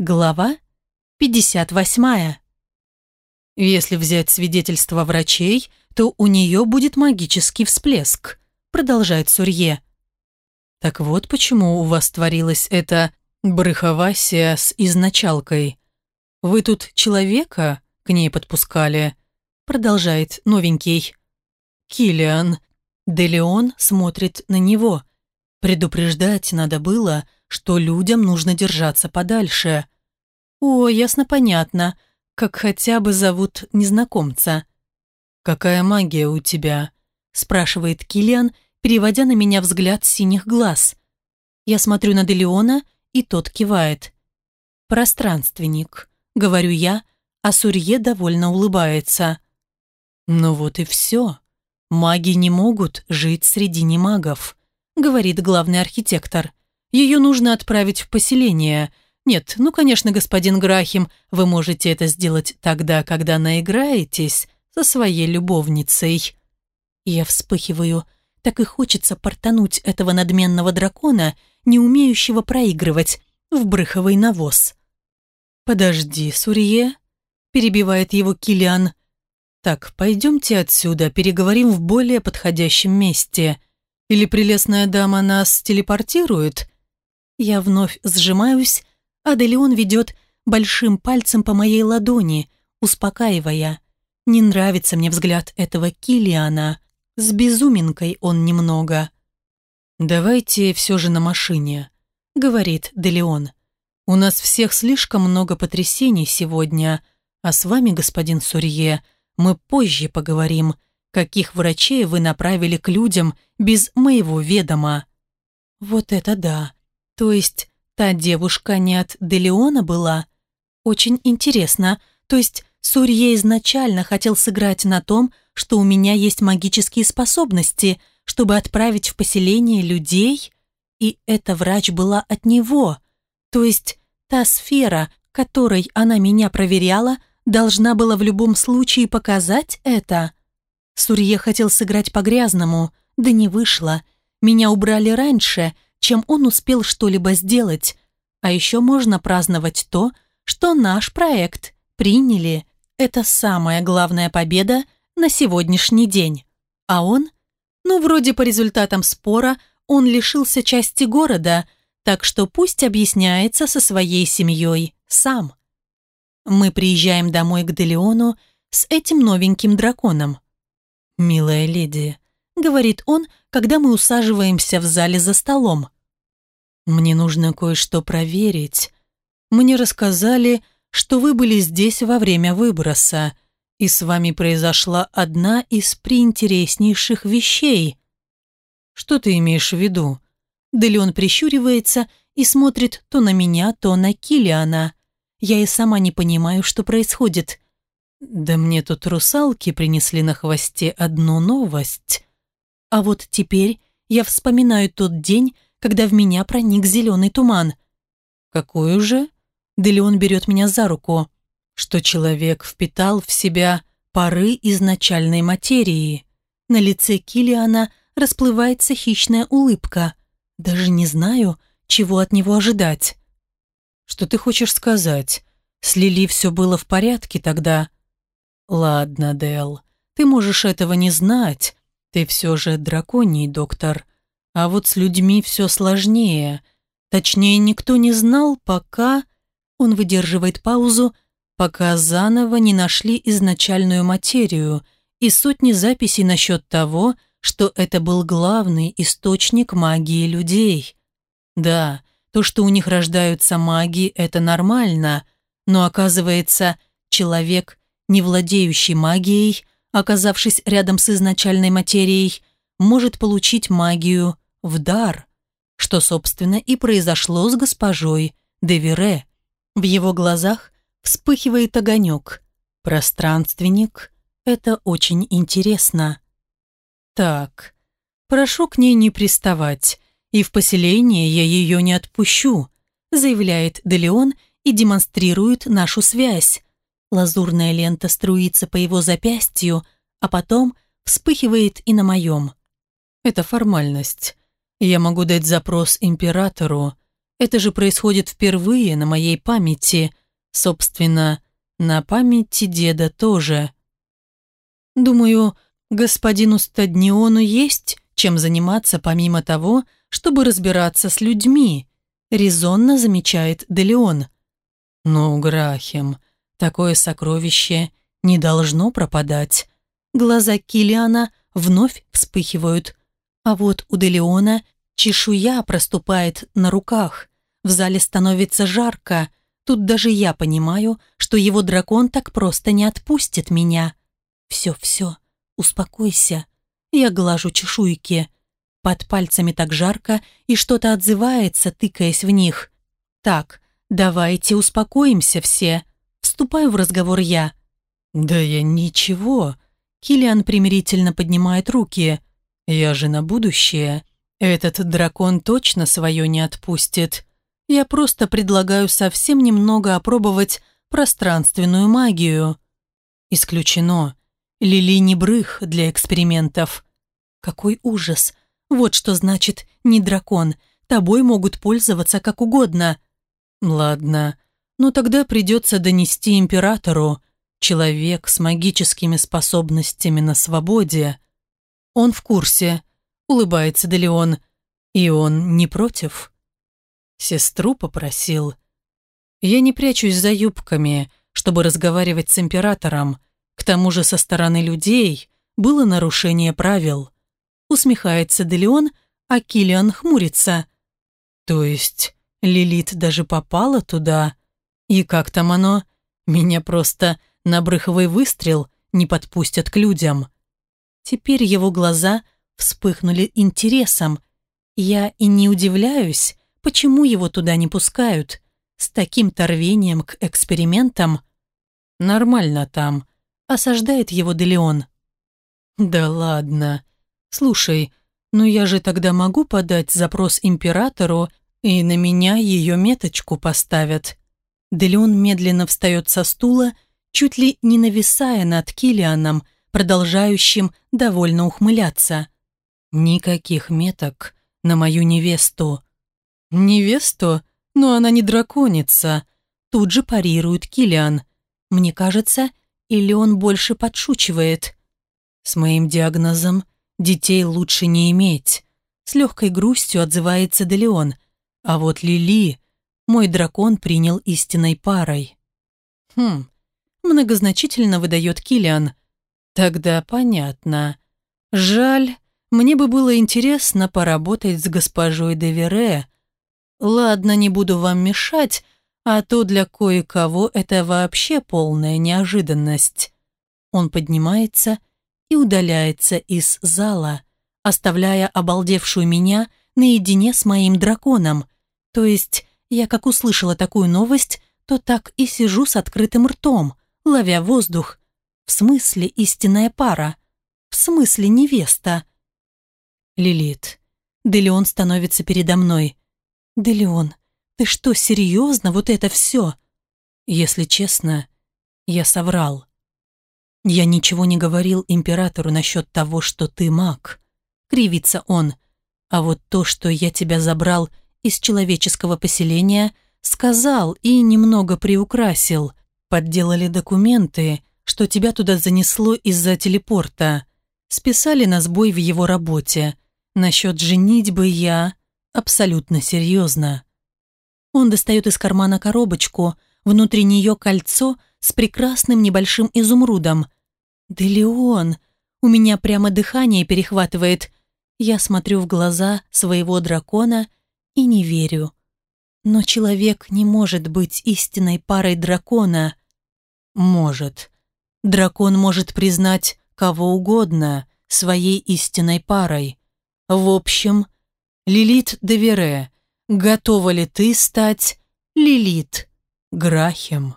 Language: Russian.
Глава 58. «Если взять свидетельство врачей, то у нее будет магический всплеск», продолжает Сурье. «Так вот почему у вас творилась эта брыховасия с изначалкой. Вы тут человека к ней подпускали», продолжает новенький. Килиан. Делеон смотрит на него. Предупреждать надо было, что людям нужно держаться подальше. О, ясно понятно, как хотя бы зовут незнакомца. «Какая магия у тебя?» – спрашивает Килиан, переводя на меня взгляд синих глаз. Я смотрю на Делеона, и тот кивает. «Пространственник», – говорю я, а Сурье довольно улыбается. «Ну вот и все. Маги не могут жить среди немагов», – говорит главный архитектор. Ее нужно отправить в поселение. Нет, ну, конечно, господин Грахим, вы можете это сделать тогда, когда наиграетесь со своей любовницей». Я вспыхиваю. Так и хочется портануть этого надменного дракона, не умеющего проигрывать, в брыховый навоз. «Подожди, Сурье», — перебивает его Килиан. «Так, пойдемте отсюда, переговорим в более подходящем месте. Или прелестная дама нас телепортирует?» Я вновь сжимаюсь, а Делеон ведет большим пальцем по моей ладони, успокаивая. Не нравится мне взгляд этого Килиана. С безуминкой он немного. «Давайте все же на машине», — говорит Делеон. «У нас всех слишком много потрясений сегодня, а с вами, господин Сурье, мы позже поговорим, каких врачей вы направили к людям без моего ведома». «Вот это да!» То есть та девушка не от Делеона была? Очень интересно. То есть Сурье изначально хотел сыграть на том, что у меня есть магические способности, чтобы отправить в поселение людей? И эта врач была от него. То есть та сфера, которой она меня проверяла, должна была в любом случае показать это? Сурье хотел сыграть по-грязному, да не вышло. Меня убрали раньше, чем он успел что-либо сделать. А еще можно праздновать то, что наш проект приняли. Это самая главная победа на сегодняшний день. А он? Ну, вроде по результатам спора он лишился части города, так что пусть объясняется со своей семьей сам. Мы приезжаем домой к Делеону с этим новеньким драконом. «Милая леди», — говорит он, когда мы усаживаемся в зале за столом. Мне нужно кое-что проверить. Мне рассказали, что вы были здесь во время выброса, и с вами произошла одна из приинтереснейших вещей. Что ты имеешь в виду? Делион прищуривается и смотрит то на меня, то на Килиана. Я и сама не понимаю, что происходит. Да мне тут русалки принесли на хвосте одну новость. А вот теперь я вспоминаю тот день, когда в меня проник зеленый туман. Какую же? Делеон берет меня за руку. Что человек впитал в себя пары изначальной материи. На лице Килиана расплывается хищная улыбка. Даже не знаю, чего от него ожидать. Что ты хочешь сказать? С Лили все было в порядке тогда? Ладно, Дел, ты можешь этого не знать. Ты все же драконий доктор. А вот с людьми все сложнее. Точнее, никто не знал, пока... Он выдерживает паузу, пока заново не нашли изначальную материю и сотни записей насчет того, что это был главный источник магии людей. Да, то, что у них рождаются маги, это нормально, но оказывается, человек, не владеющий магией, оказавшись рядом с изначальной материей, может получить магию – в дар, что, собственно, и произошло с госпожой Девере. В его глазах вспыхивает огонек. Пространственник — это очень интересно. Так, прошу к ней не приставать, и в поселение я ее не отпущу, заявляет Делеон и демонстрирует нашу связь. Лазурная лента струится по его запястью, а потом вспыхивает и на моем. Это формальность. Я могу дать запрос императору. Это же происходит впервые на моей памяти. Собственно, на памяти деда тоже. Думаю, господину Стадниону есть чем заниматься помимо того, чтобы разбираться с людьми, резонно замечает Делеон. Ну, Грахем, такое сокровище не должно пропадать. Глаза Килиана вновь вспыхивают, а вот у Делеона Чешуя проступает на руках. В зале становится жарко. Тут даже я понимаю, что его дракон так просто не отпустит меня. Все-все, успокойся. Я глажу чешуйки. Под пальцами так жарко, и что-то отзывается, тыкаясь в них. Так, давайте успокоимся все. Вступаю в разговор я. Да я ничего. Килиан примирительно поднимает руки. Я же на будущее. Этот дракон точно свое не отпустит. Я просто предлагаю совсем немного опробовать пространственную магию. Исключено. Лили не брых для экспериментов. Какой ужас. Вот что значит «не дракон». Тобой могут пользоваться как угодно. Ладно. Но тогда придется донести императору. Человек с магическими способностями на свободе. Он в курсе – Улыбается Делеон, и он не против. Сестру попросил. Я не прячусь за юбками, чтобы разговаривать с императором. К тому же со стороны людей было нарушение правил. Усмехается Делеон, а Килиан хмурится. То есть Лилит даже попала туда? И как там оно? Меня просто на брыховый выстрел не подпустят к людям. Теперь его глаза – вспыхнули интересом. Я и не удивляюсь, почему его туда не пускают. С таким торвением к экспериментам. Нормально там. Осаждает его Делеон. Да ладно. Слушай, ну я же тогда могу подать запрос императору, и на меня ее меточку поставят. Делеон медленно встает со стула, чуть ли не нависая над Килианом, продолжающим довольно ухмыляться. Никаких меток на мою невесту. Невесту? Но она не драконица. Тут же парирует Килиан. Мне кажется, или он больше подшучивает. С моим диагнозом детей лучше не иметь. С легкой грустью отзывается Делеон. А вот Лили мой дракон принял истинной парой. Хм, многозначительно выдает Килиан. Тогда понятно. Жаль, мне бы было интересно поработать с госпожой Девере. Ладно, не буду вам мешать, а то для кое-кого это вообще полная неожиданность. Он поднимается и удаляется из зала, оставляя обалдевшую меня наедине с моим драконом. То есть я как услышала такую новость, то так и сижу с открытым ртом, ловя воздух. В смысле истинная пара? В смысле невеста? Лилит. Делион становится передо мной. Делион, ты что, серьезно вот это все? Если честно, я соврал. Я ничего не говорил императору насчет того, что ты маг. Кривится он. А вот то, что я тебя забрал из человеческого поселения, сказал и немного приукрасил. Подделали документы, что тебя туда занесло из-за телепорта. Списали на сбой в его работе. Насчет женитьбы я абсолютно серьезно. Он достает из кармана коробочку, внутри нее кольцо с прекрасным небольшим изумрудом. «Да Леон, у меня прямо дыхание перехватывает. Я смотрю в глаза своего дракона и не верю. Но человек не может быть истинной парой дракона». «Может. Дракон может признать кого угодно своей истинной парой», в общем, Лилит Девере, готова ли ты стать Лилит Грахем?